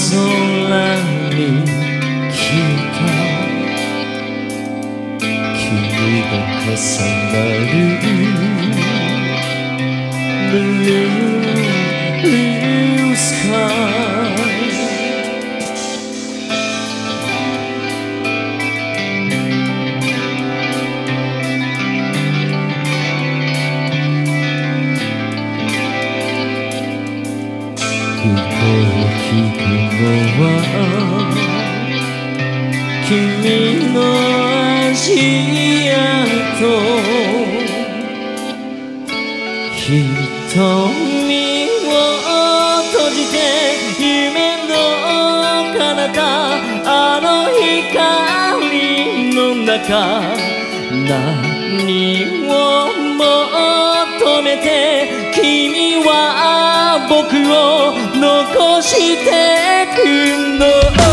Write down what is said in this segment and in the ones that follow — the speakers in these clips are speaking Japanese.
空に来た君が重なるブルースカイ聞くのは君の足跡瞳を閉じて夢の彼方あの光の中何を求めて君は僕を残してくの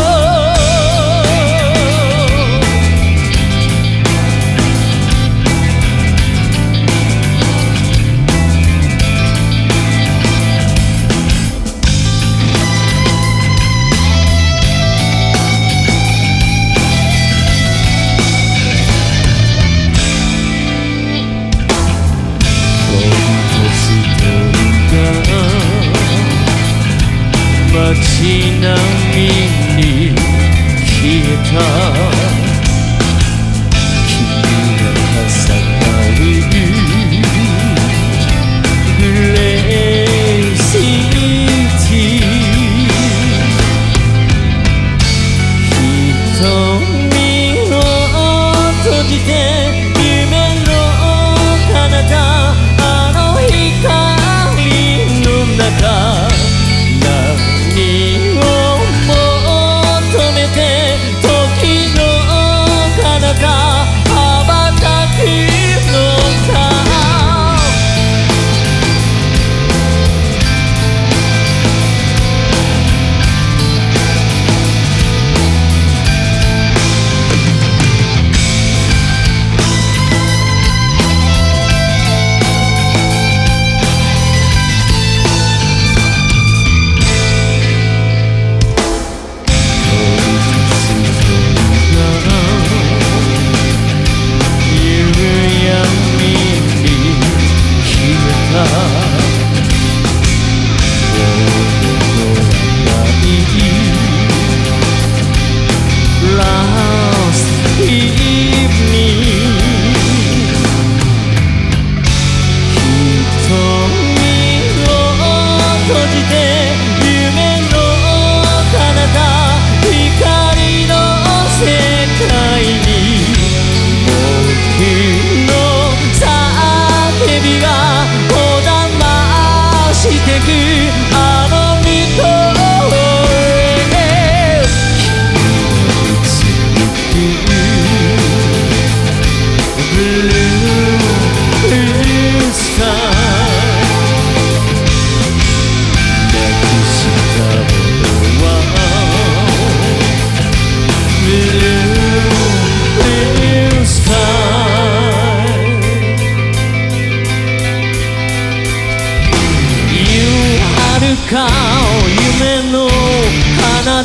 閉じて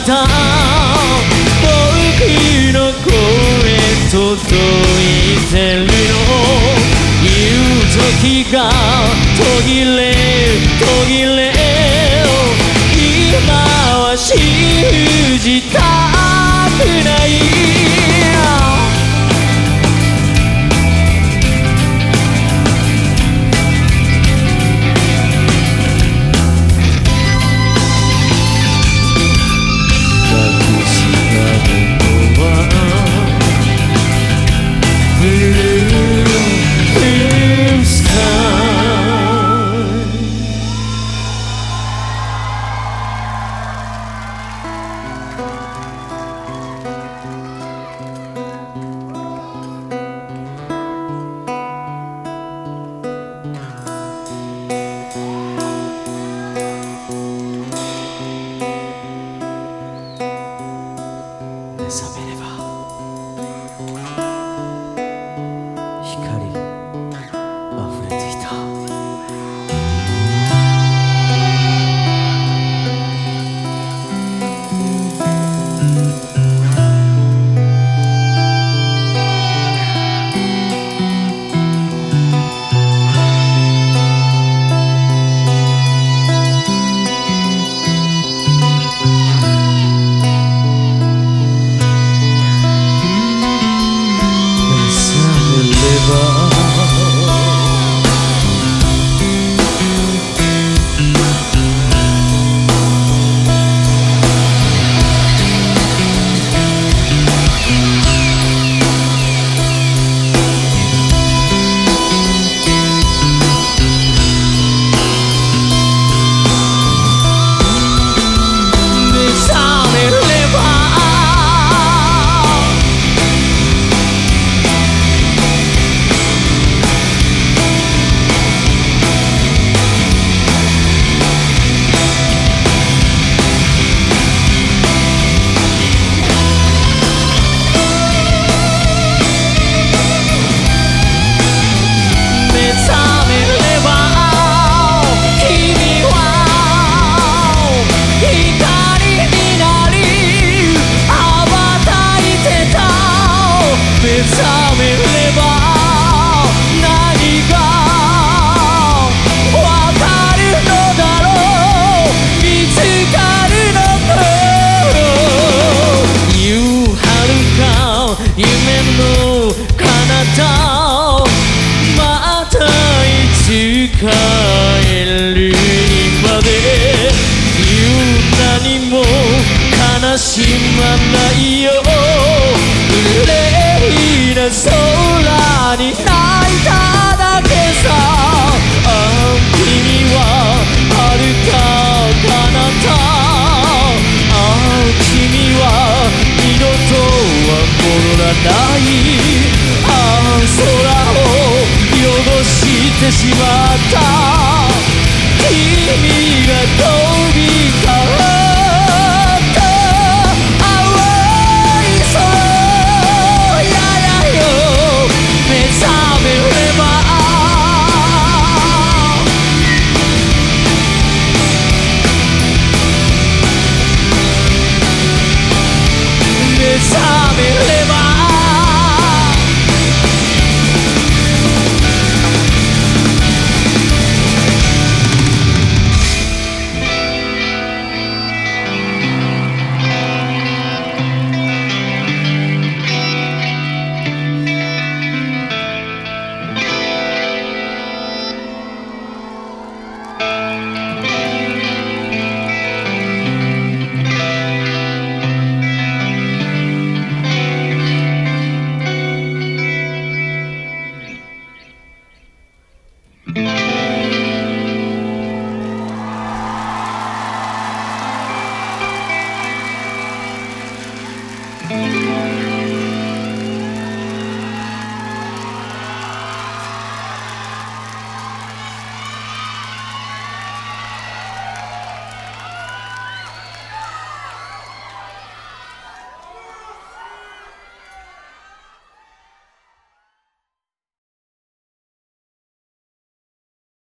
た僕の声届いてるの。言う時が途切れ途切れ。しまないよ。